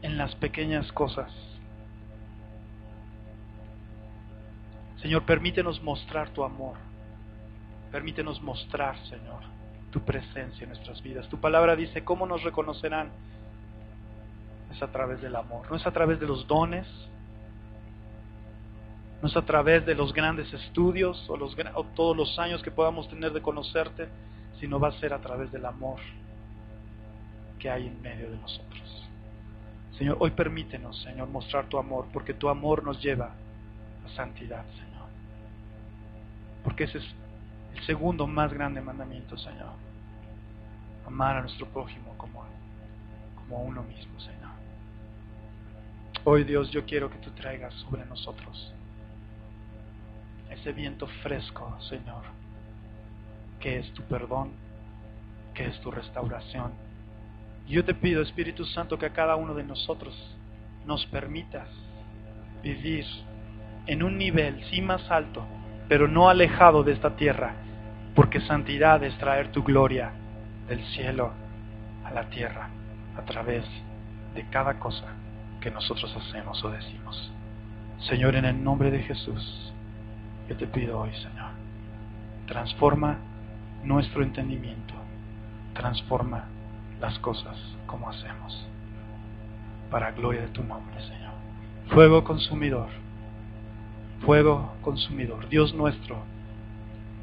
en las pequeñas cosas. Señor, permítenos mostrar tu amor. Permítenos mostrar, Señor, tu presencia en nuestras vidas. Tu palabra dice, ¿cómo nos reconocerán? Es a través del amor, no es a través de los dones, no es a través de los grandes estudios o, los, todos los años que podamos tener de conocerte, sino va a ser a través del amor que hay en medio de nosotros. Señor, hoy permítenos, Señor, mostrar tu amor, porque tu amor nos lleva a santidad, Señor. Porque ese es el segundo más grande mandamiento, Señor. Amar a nuestro prójimo como, como a uno mismo, Señor. Hoy, Dios, yo quiero que tú traigas sobre nosotros ese viento fresco, Señor, que es tu perdón, que es tu restauración Yo te pido, Espíritu Santo, que a cada uno de nosotros nos permitas vivir en un nivel, sí más alto, pero no alejado de esta tierra, porque santidad es traer tu gloria del cielo a la tierra a través de cada cosa que nosotros hacemos o decimos. Señor, en el nombre de Jesús, yo te pido hoy, Señor, transforma nuestro entendimiento, transforma las cosas como hacemos, para gloria de tu nombre, Señor. Fuego consumidor, fuego consumidor, Dios nuestro,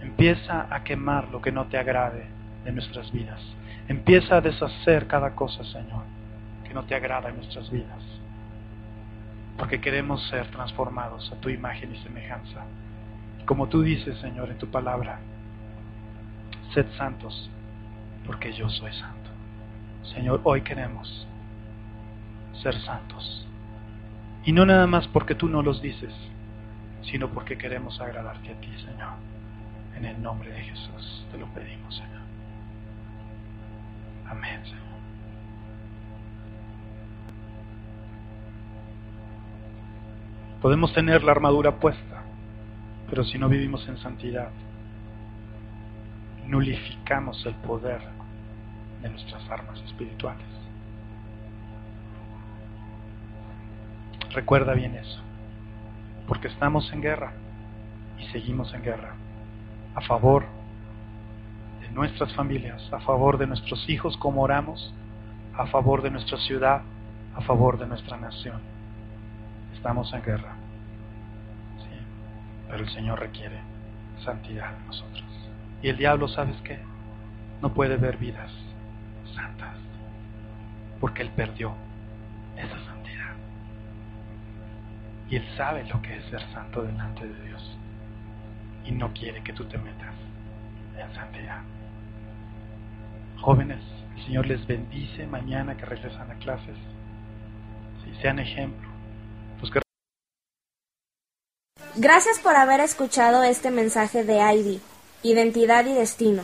empieza a quemar lo que no te agrade de nuestras vidas. Empieza a deshacer cada cosa, Señor, que no te agrada en nuestras vidas. Porque queremos ser transformados a tu imagen y semejanza. Como tú dices, Señor, en tu palabra, sed santos, porque yo soy santo. Señor, hoy queremos ser santos. Y no nada más porque tú no los dices, sino porque queremos agradarte a ti, Señor. En el nombre de Jesús te lo pedimos, Señor. Amén, Señor. Podemos tener la armadura puesta, pero si no vivimos en santidad, nulificamos el poder de nuestras armas espirituales. Recuerda bien eso, porque estamos en guerra y seguimos en guerra a favor de nuestras familias, a favor de nuestros hijos como oramos, a favor de nuestra ciudad, a favor de nuestra nación. Estamos en guerra, sí, pero el Señor requiere santidad de nosotros. Y el diablo, ¿sabes qué? No puede ver vidas santas, porque él perdió esa santidad. Y él sabe lo que es ser santo delante de Dios. Y no quiere que tú te metas en santidad. Jóvenes, el Señor les bendice mañana que regresan a clases. Si sean ejemplo. Pues. Gracias por haber escuchado este mensaje de ID, Identidad y Destino